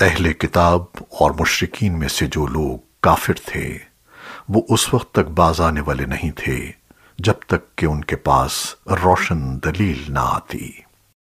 اہل کتاب اور مشرقین میں سے جو لوگ کافر تھے، وہ اس وقت تک باز آنے والے نہیں تھے، جب تک کہ ان کے پاس روشن دلیل نہ آتی۔